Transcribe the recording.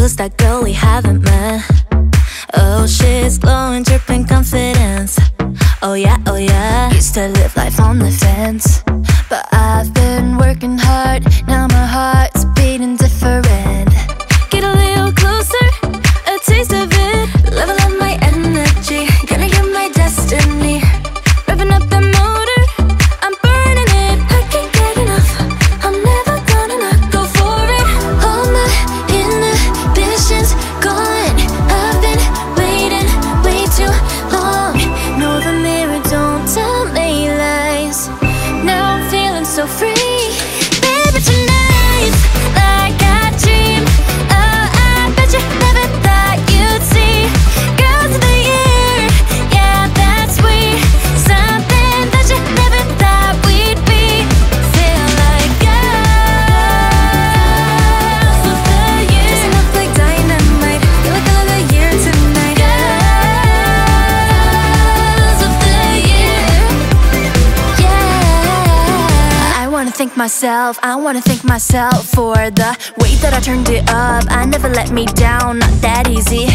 Who's that girl we haven't met? Oh, she's glowing, dripping confidence. Oh yeah, oh yeah. Used to live life on the fence, but I thank myself, I wanna thank myself for the way that I turned it up. I never let me down, not that easy.